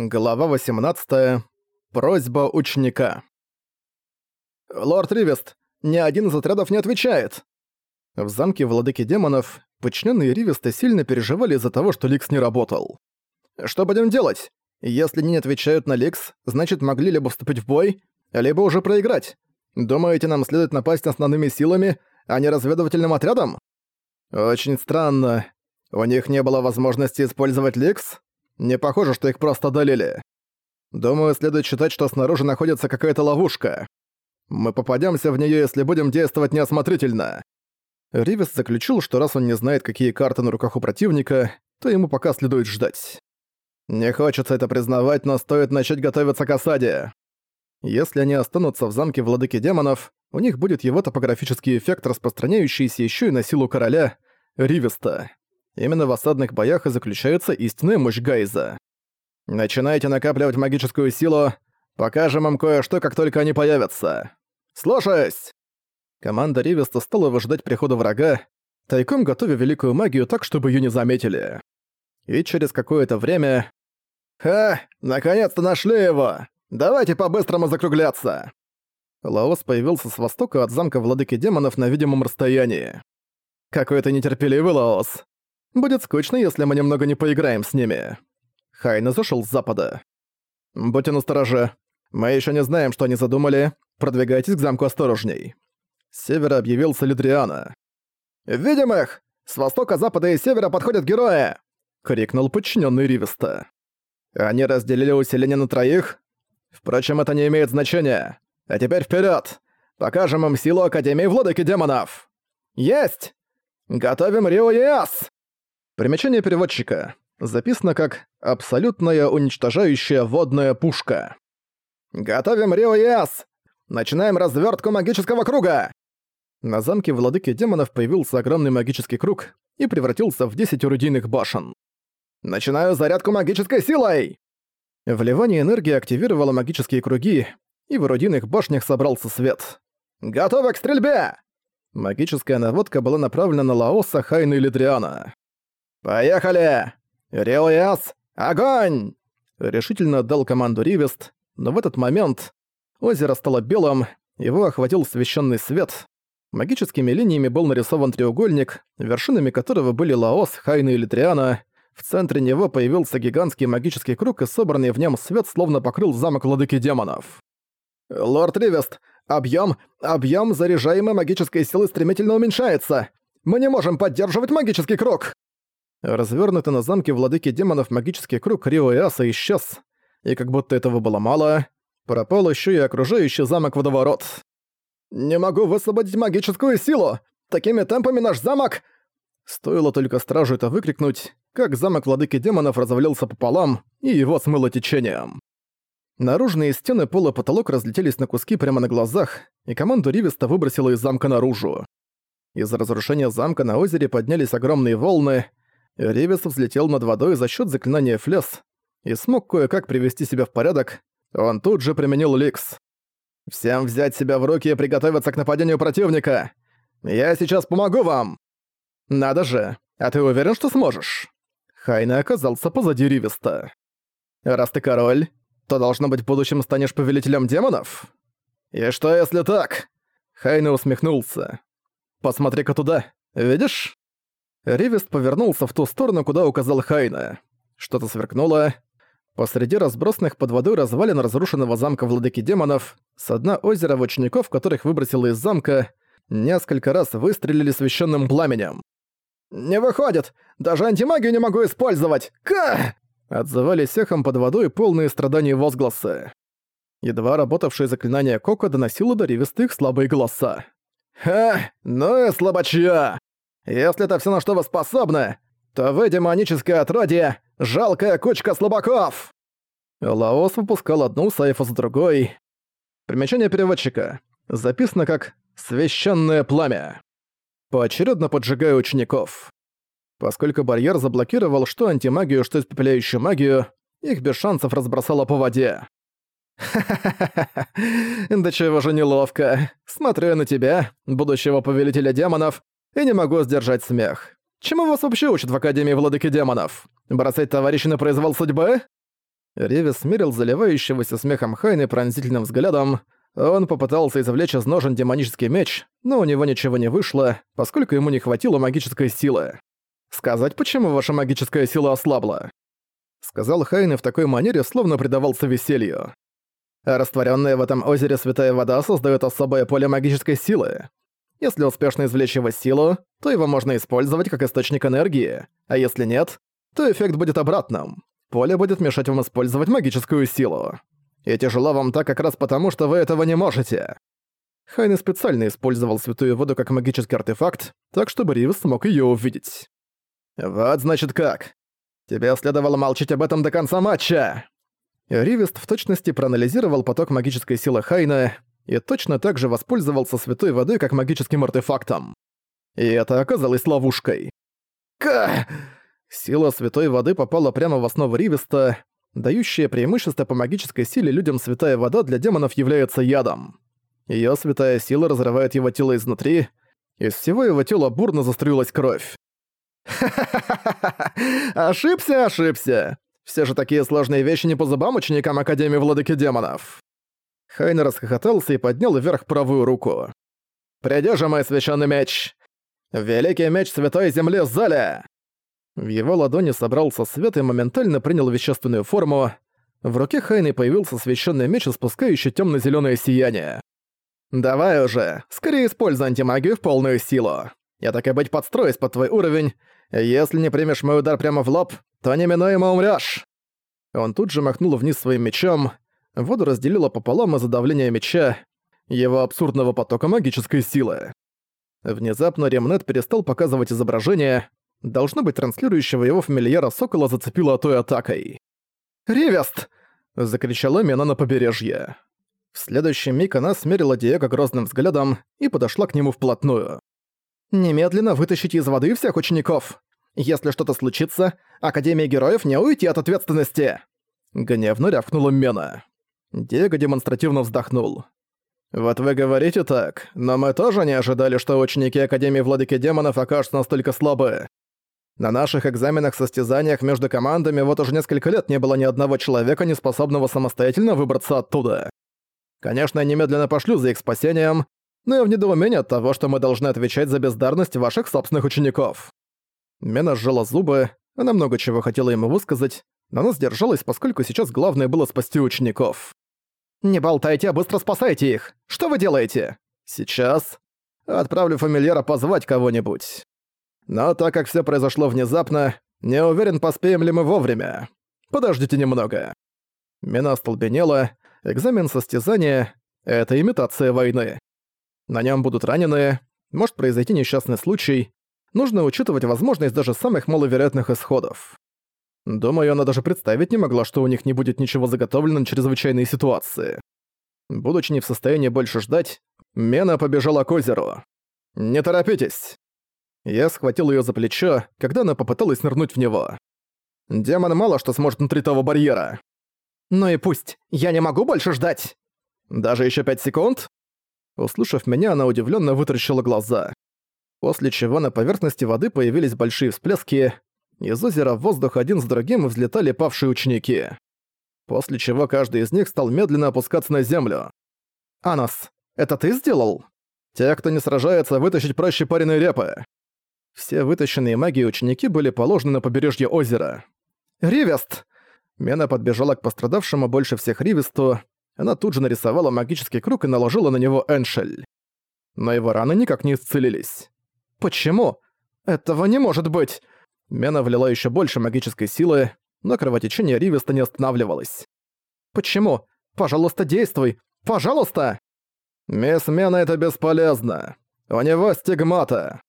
Глава 18. Просьба ученика. «Лорд Ривест, ни один из отрядов не отвечает!» В замке владыки демонов подчиненные Ривеста сильно переживали из-за того, что Ликс не работал. «Что будем делать? Если они не отвечают на Ликс, значит могли либо вступить в бой, либо уже проиграть. Думаете, нам следует напасть основными силами, а не разведывательным отрядом?» «Очень странно. У них не было возможности использовать Ликс?» Не похоже, что их просто одолели. Думаю, следует считать, что снаружи находится какая-то ловушка. Мы попадемся в нее, если будем действовать неосмотрительно. Ривес заключил, что раз он не знает, какие карты на руках у противника, то ему пока следует ждать. Не хочется это признавать, но стоит начать готовиться к осаде. Если они останутся в замке владыки демонов, у них будет его топографический эффект, распространяющийся еще и на силу короля Ривеста. Именно в осадных боях и заключается истинная мощь Гайза. Начинайте накапливать магическую силу, покажем им кое-что, как только они появятся. Слушаюсь! Команда Ривеста стала выжидать прихода врага, тайком готовя великую магию так, чтобы ее не заметили. И через какое-то время... «Ха! Наконец-то нашли его! Давайте по-быстрому закругляться!» Лаос появился с востока от замка владыки демонов на видимом расстоянии. «Какой-то нетерпеливый Лаос. Будет скучно, если мы немного не поиграем с ними». Хайна зашел с запада. «Будьте настороже. Мы еще не знаем, что они задумали. Продвигайтесь к замку осторожней». С севера объявился Лидриана. «Видим их! С востока, запада и севера подходят герои!» — крикнул подчиненный Ривеста. «Они разделили усиление на троих? Впрочем, это не имеет значения. А теперь вперед! Покажем им силу Академии Владыки Демонов!» «Есть! Готовим Рио и Ас!» Примечание переводчика. Записано как «абсолютная уничтожающая водная пушка». «Готовим Рио Яс! Начинаем развертку магического круга!» На замке владыки демонов появился огромный магический круг и превратился в 10 орудийных башен. «Начинаю зарядку магической силой!» Вливание энергии активировало магические круги, и в орудийных башнях собрался свет. «Готовы к стрельбе!» Магическая наводка была направлена на Лаоса, Хайна и Лидриана. «Поехали! Риояс, огонь!» Решительно отдал команду Ривест, но в этот момент озеро стало белым, его охватил священный свет. Магическими линиями был нарисован треугольник, вершинами которого были Лаос, Хайна и Литриана. В центре него появился гигантский магический круг, и собранный в нем свет словно покрыл замок владыки демонов. «Лорд Ривест, объем, объем заряжаемой магической силы стремительно уменьшается! Мы не можем поддерживать магический круг!» Развернутый на замке владыки демонов магический круг Рио и Аса исчез, и как будто этого было мало, пропал еще и окружающий замок водоворот. «Не могу высвободить магическую силу! Такими темпами наш замок...» Стоило только стражу это выкрикнуть, как замок владыки демонов развалился пополам, и его смыло течением. Наружные стены пола потолок разлетелись на куски прямо на глазах, и команду Ривеста выбросило из замка наружу. Из-за разрушения замка на озере поднялись огромные волны, Ривес взлетел над водой за счет заклинания Флес и смог кое-как привести себя в порядок, он тут же применил Ликс. «Всем взять себя в руки и приготовиться к нападению противника! Я сейчас помогу вам!» «Надо же! А ты уверен, что сможешь?» Хайна оказался позади Ривеста. «Раз ты король, то, должно быть, в будущем станешь повелителем демонов?» «И что, если так?» Хайна усмехнулся. «Посмотри-ка туда, видишь?» Ривест повернулся в ту сторону, куда указал Хайна. Что-то сверкнуло. Посреди разбросанных под водой развалин разрушенного замка владыки демонов, с дна озера в учеников, которых выбросило из замка, несколько раз выстрелили священным пламенем. «Не выходит! Даже антимагию не могу использовать! Ка!» Отзывались эхом под водой полные страданий возгласы. Едва работавшее заклинание Коко доносило до ревестых слабые голоса. «Ха! Ну и слабачья! Если это все на что вы способны, то вы демоническое отродье, жалкая кучка слабаков!» Лаос выпускал одну сайфу за другой. Примечание переводчика. Записано как «священное пламя». Поочередно поджигая учеников. Поскольку барьер заблокировал что антимагию, что испепеляющую магию, их без шансов разбросало по воде. «Ха-ха-ха-ха! Да чего же неловко. Смотрю на тебя, будущего повелителя демонов, и не могу сдержать смех. Чему вас вообще учат в Академии Владыки Демонов? Бросать товарища на произвол судьбы? Ревис смерил заливающегося смехом Хайны пронзительным взглядом. Он попытался извлечь из ножен демонический меч, но у него ничего не вышло, поскольку ему не хватило магической силы. «Сказать, почему ваша магическая сила ослабла?» Сказал Хайны в такой манере, словно предавался веселью. Растворенная в этом озере святая вода создает особое поле магической силы. Если успешно извлечь его силу, то его можно использовать как источник энергии, а если нет, то эффект будет обратным. Поле будет мешать вам использовать магическую силу. И тяжело вам так как раз потому, что вы этого не можете. Хайны специально использовал святую воду как магический артефакт, так чтобы Ривз смог ее увидеть. «Вот значит как. Тебе следовало молчать об этом до конца матча!» Ривест в точности проанализировал поток магической силы Хайна и точно так же воспользовался святой водой как магическим артефактом. И это оказалось ловушкой. Ка! Сила святой воды попала прямо в основу Ривеста, дающая преимущество по магической силе людям святая вода для демонов является ядом. Её святая сила разрывает его тело изнутри, из всего его тела бурно заструилась кровь. «Ха-ха-ха! Ошибся, ошибся! Все же такие сложные вещи не по зубам ученикам Академии Владыки Демонов!» Хайнер расхохотался и поднял вверх правую руку. «Придёшь мой священный меч! Великий меч Святой Земли Заля!» В его ладони собрался свет и моментально принял вещественную форму. В руке Хайны появился священный меч, испускающий темно зеленое сияние. «Давай уже, скорее используй антимагию в полную силу. Я так и быть подстроюсь под твой уровень. Если не примешь мой удар прямо в лоб, то неминуемо умрёшь!» Он тут же махнул вниз своим мечом, воду разделило пополам из-за давления меча, его абсурдного потока магической силы. Внезапно Ремнет перестал показывать изображение, должно быть, транслирующего его фамильяра Сокола зацепило той атакой. «Ревест!» — закричала Мена на побережье. В следующий миг она смерила Диего грозным взглядом и подошла к нему вплотную. «Немедленно вытащите из воды всех учеников! Если что-то случится, Академия Героев не уйти от ответственности!» Гневно рявкнула Мена. Диего демонстративно вздохнул. «Вот вы говорите так, но мы тоже не ожидали, что ученики Академии Владыки Демонов окажутся настолько слабы. На наших экзаменах-состязаниях между командами вот уже несколько лет не было ни одного человека, не способного самостоятельно выбраться оттуда. Конечно, я немедленно пошлю за их спасением, но я в недоумении от того, что мы должны отвечать за бездарность ваших собственных учеников». Мена сжала зубы, она много чего хотела ему высказать, но она сдержалась, поскольку сейчас главное было спасти учеников. «Не болтайте, а быстро спасайте их! Что вы делаете?» «Сейчас. Отправлю фамильяра позвать кого-нибудь. Но так как все произошло внезапно, не уверен, поспеем ли мы вовремя. Подождите немного». Мина остолбенела. Экзамен состязания — это имитация войны. На нем будут раненые, может произойти несчастный случай. Нужно учитывать возможность даже самых маловероятных исходов. Думаю, она даже представить не могла, что у них не будет ничего заготовлено на чрезвычайные ситуации. Будучи не в состоянии больше ждать, Мена побежала к озеру. «Не торопитесь!» Я схватил её за плечо, когда она попыталась нырнуть в него. Демон мало что сможет внутри того барьера. «Ну и пусть, я не могу больше ждать!» «Даже ещё пять секунд?» Услышав меня, она удивлённо вытаращила глаза. После чего на поверхности воды появились большие всплески, из озера в воздух один с другим взлетали павшие ученики. После чего каждый из них стал медленно опускаться на землю. «Анос, это ты сделал?» «Те, кто не сражается, вытащить проще пареной репы». Все вытащенные магией ученики были положены на побережье озера. «Ривест!» Мена подбежала к пострадавшему больше всех Ривесту. Она тут же нарисовала магический круг и наложила на него эншель. Но его раны никак не исцелились. «Почему? Этого не может быть!» Мена влила еще больше магической силы, но кровотечение Ривеста не останавливалось. «Почему? Пожалуйста, действуй! Пожалуйста!» «Мисс Мена, это бесполезно. У него стигмата».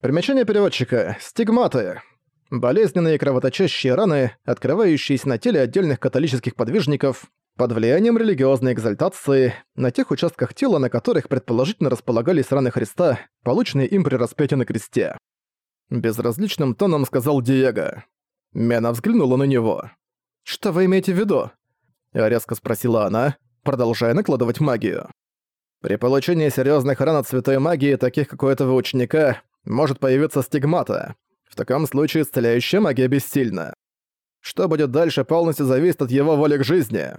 Примечание переводчика. Стигматы. Болезненные кровоточащие раны, открывающиеся на теле отдельных католических подвижников, под влиянием религиозной экзальтации, на тех участках тела, на которых предположительно располагались раны Христа, полученные им при распятии на кресте. Безразличным тоном сказал Диего. Мена взглянула на него. «Что вы имеете в виду?» Резко спросила она, продолжая накладывать магию. При получении серьезных ран от святой магии, таких как у этого ученика, может появиться стигмата. В таком случае исцеляющая магия бессильна. Что будет дальше, полностью зависит от его воли к жизни.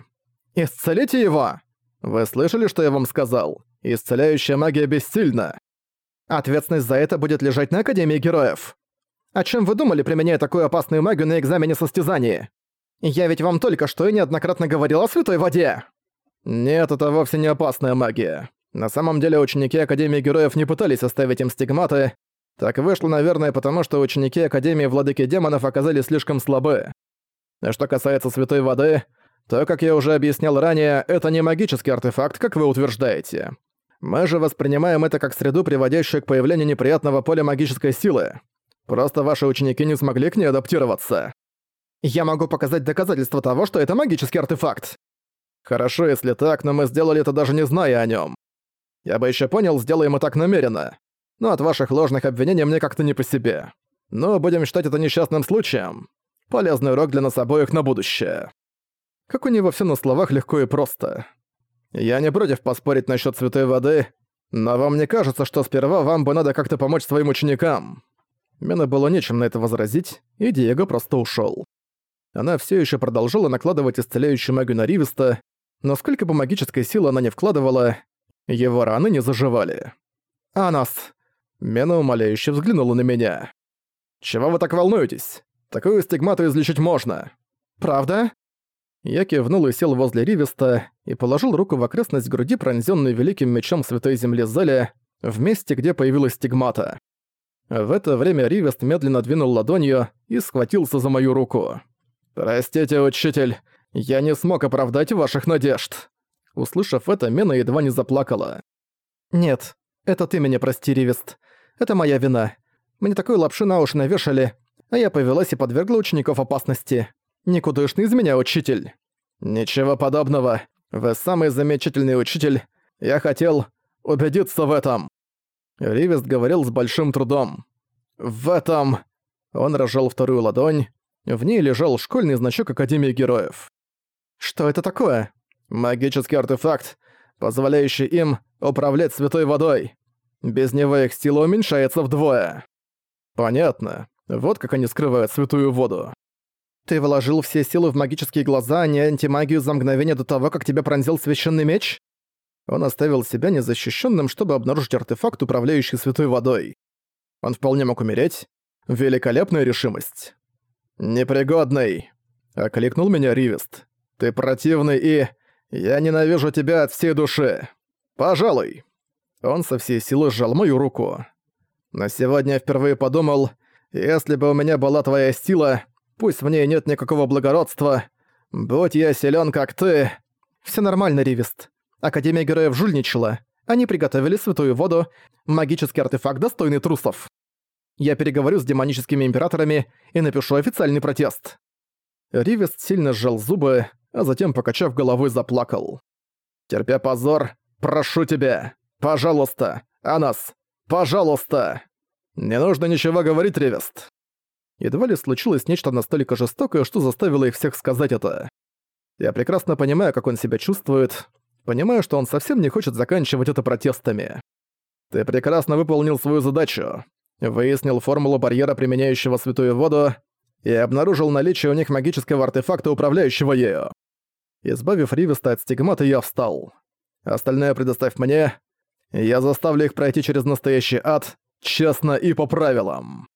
Исцелите его! Вы слышали, что я вам сказал? Исцеляющая магия бессильна. Ответственность за это будет лежать на Академии Героев. О чем вы думали, применяя такую опасную магию на экзамене состязаний? Я ведь вам только что и неоднократно говорил о святой воде. Нет, это вовсе не опасная магия. На самом деле ученики Академии Героев не пытались оставить им стигматы. Так вышло, наверное, потому что ученики Академии Владыки Демонов оказались слишком слабы. А что касается святой воды, то, как я уже объяснял ранее, это не магический артефакт, как вы утверждаете. Мы же воспринимаем это как среду, приводящую к появлению неприятного поля магической силы. Просто ваши ученики не смогли к ней адаптироваться. Я могу показать доказательства того, что это магический артефакт. Хорошо, если так, но мы сделали это даже не зная о нем. Я бы еще понял, сделаем мы так намеренно. Но от ваших ложных обвинений мне как-то не по себе. Но будем считать это несчастным случаем. Полезный урок для нас обоих на будущее. Как у него все на словах легко и просто. Я не против поспорить насчет святой воды, но вам не кажется, что сперва вам бы надо как-то помочь своим ученикам? Мена было нечем на это возразить, и Диего просто ушел. Она все еще продолжала накладывать исцеляющую магию на Ривиста, но сколько бы магической силы она не вкладывала, его раны не заживали. «Анас!» Мена умоляюще взглянула на меня. «Чего вы так волнуетесь? Такую стигмату излечить можно». «Правда?» Я кивнул и сел возле Ривиста и положил руку в окрестность груди, пронзённой великим мечом Святой Земли Зеля, в месте, где появилась стигмата. В это время Ривест медленно двинул ладонью и схватился за мою руку. «Простите, учитель, я не смог оправдать ваших надежд». Услышав это, Мена едва не заплакала. «Нет, это ты меня прости, Ривест. Это моя вина. Мне такой лапши на уши навешали, а я повелась и подвергла учеников опасности. Никудышный из меня учитель». «Ничего подобного. Вы самый замечательный учитель. Я хотел убедиться в этом». Ривест говорил с большим трудом. «В этом...» Он разжал вторую ладонь. В ней лежал школьный значок Академии Героев. «Что это такое?» «Магический артефакт, позволяющий им управлять святой водой. Без него их сила уменьшается вдвое». «Понятно. Вот как они скрывают святую воду». «Ты вложил все силы в магические глаза, а не антимагию за мгновение до того, как тебя пронзил священный меч?» Он оставил себя незащищенным, чтобы обнаружить артефакт, управляющий святой водой. Он вполне мог умереть. Великолепная решимость. «Непригодный!» — окликнул меня Ривест. «Ты противный и... Я ненавижу тебя от всей души! Пожалуй!» Он со всей силы сжал мою руку. «На сегодня я впервые подумал, если бы у меня была твоя сила, пусть в ней нет никакого благородства, будь я силен как ты...» Все нормально, Ривест. Академия Героев жульничала. Они приготовили святую воду, магический артефакт, достойный трусов. Я переговорю с демоническими императорами и напишу официальный протест». Ривест сильно сжал зубы, а затем, покачав головой, заплакал. «Терпя позор, прошу тебя, пожалуйста, Анас, пожалуйста!» «Не нужно ничего говорить, Ревест!» Едва ли случилось нечто настолько жестокое, что заставило их всех сказать это. Я прекрасно понимаю, как он себя чувствует, Понимаю, что он совсем не хочет заканчивать это протестами. Ты прекрасно выполнил свою задачу. Выяснил формулу барьера, применяющего святую воду, и обнаружил наличие у них магического артефакта, управляющего ею. Избавив Ривеста от стигмата, я встал. Остальное предоставь мне. Я заставлю их пройти через настоящий ад, честно и по правилам.